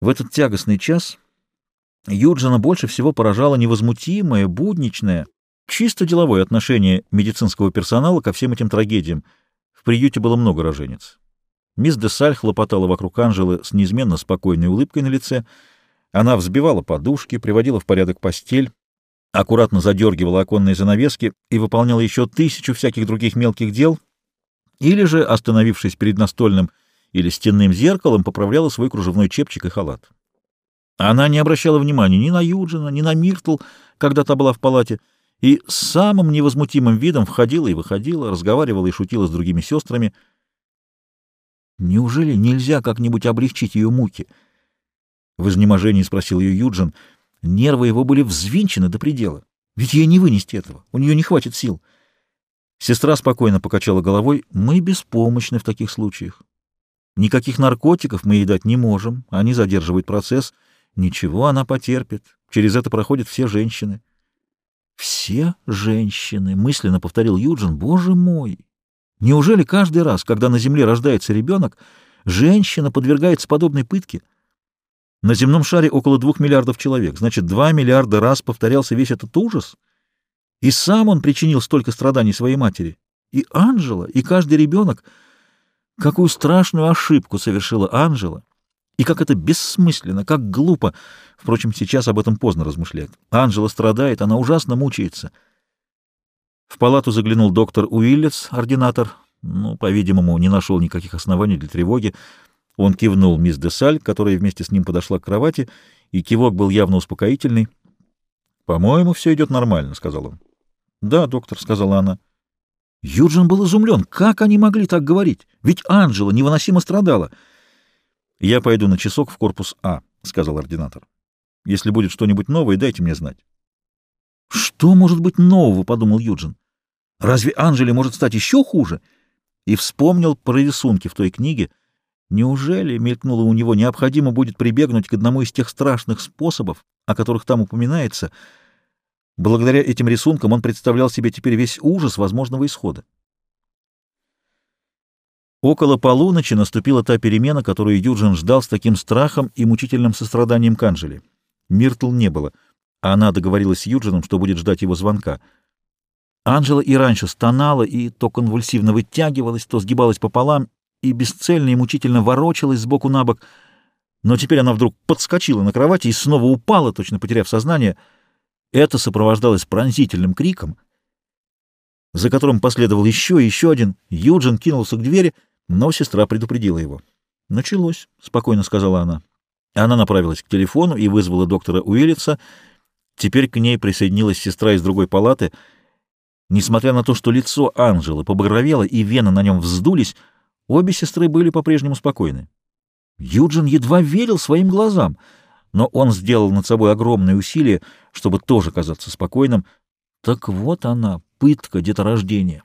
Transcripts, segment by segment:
В этот тягостный час Юджина больше всего поражало невозмутимое, будничное, чисто деловое отношение медицинского персонала ко всем этим трагедиям. В приюте было много роженец. Мисс Десаль хлопотала вокруг Анжелы с неизменно спокойной улыбкой на лице. Она взбивала подушки, приводила в порядок постель, аккуратно задергивала оконные занавески и выполняла еще тысячу всяких других мелких дел, или же, остановившись перед настольным или стенным зеркалом, поправляла свой кружевной чепчик и халат. Она не обращала внимания ни на Юджина, ни на Миртл, когда та была в палате, и самым невозмутимым видом входила и выходила, разговаривала и шутила с другими сестрами. «Неужели нельзя как-нибудь облегчить ее муки?» В изнеможении спросил ее Юджин. Нервы его были взвинчены до предела. Ведь ей не вынести этого, у нее не хватит сил. Сестра спокойно покачала головой. «Мы беспомощны в таких случаях. Никаких наркотиков мы ей дать не можем, они задерживают процесс. Ничего она потерпит. Через это проходят все женщины. Все женщины, мысленно повторил Юджин. Боже мой! Неужели каждый раз, когда на земле рождается ребенок, женщина подвергается подобной пытке? На земном шаре около двух миллиардов человек. Значит, два миллиарда раз повторялся весь этот ужас? И сам он причинил столько страданий своей матери. И Анжела, и каждый ребенок — Какую страшную ошибку совершила Анжела, и как это бессмысленно, как глупо. Впрочем, сейчас об этом поздно размышлять. Анжела страдает, она ужасно мучается. В палату заглянул доктор Уиллетс, ординатор. Ну, по-видимому, не нашел никаких оснований для тревоги. Он кивнул мисс Десаль, которая вместе с ним подошла к кровати, и кивок был явно успокоительный. «По-моему, все идет нормально», — сказал он. «Да, доктор», — сказала она. Юджин был изумлен. Как они могли так говорить? Ведь Анжела невыносимо страдала. — Я пойду на часок в корпус А, — сказал ординатор. — Если будет что-нибудь новое, дайте мне знать. — Что может быть нового? — подумал Юджин. — Разве Анжеле может стать еще хуже? И вспомнил про рисунки в той книге. Неужели, — мелькнуло у него, — необходимо будет прибегнуть к одному из тех страшных способов, о которых там упоминается — Благодаря этим рисункам он представлял себе теперь весь ужас возможного исхода. Около полуночи наступила та перемена, которую Юджин ждал с таким страхом и мучительным состраданием к Анжеле. Миртл не было. Она договорилась с Юджином, что будет ждать его звонка. Анжела и раньше стонала и то конвульсивно вытягивалась, то сгибалась пополам и бесцельно и мучительно ворочалась сбоку на бок. Но теперь она вдруг подскочила на кровати и снова упала, точно потеряв сознание — это сопровождалось пронзительным криком, за которым последовал еще и еще один. Юджин кинулся к двери, но сестра предупредила его. «Началось», — спокойно сказала она. Она направилась к телефону и вызвала доктора Уиллица. Теперь к ней присоединилась сестра из другой палаты. Несмотря на то, что лицо Анжелы побагровело и вены на нем вздулись, обе сестры были по-прежнему спокойны. Юджин едва верил своим глазам — но он сделал над собой огромные усилия, чтобы тоже казаться спокойным. Так вот она, пытка деторождения.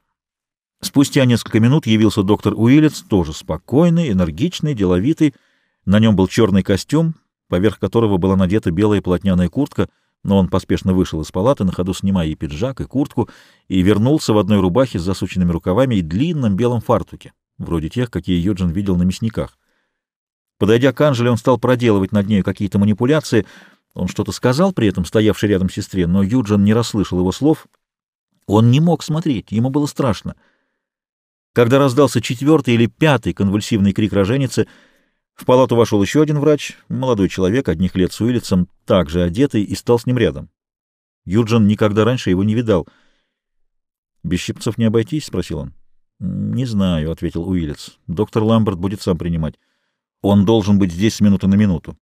Спустя несколько минут явился доктор Уиллетс, тоже спокойный, энергичный, деловитый. На нем был черный костюм, поверх которого была надета белая плотняная куртка, но он поспешно вышел из палаты, на ходу снимая и пиджак, и куртку, и вернулся в одной рубахе с засученными рукавами и длинном белом фартуке, вроде тех, какие Юджин видел на мясниках. Подойдя к Анжеле, он стал проделывать над нею какие-то манипуляции. Он что-то сказал при этом стоявшей рядом сестре, но Юджин не расслышал его слов. Он не мог смотреть, ему было страшно. Когда раздался четвертый или пятый конвульсивный крик роженицы, в палату вошел еще один врач, молодой человек, одних лет с Уиллицем, также одетый, и стал с ним рядом. Юджин никогда раньше его не видал. «Без щипцов не обойтись?» — спросил он. «Не знаю», — ответил Уиллиц. «Доктор Ламберт будет сам принимать». Он должен быть здесь с минуты на минуту.